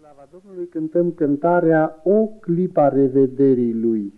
slava Domnului cântăm cântarea O clipa revederii Lui.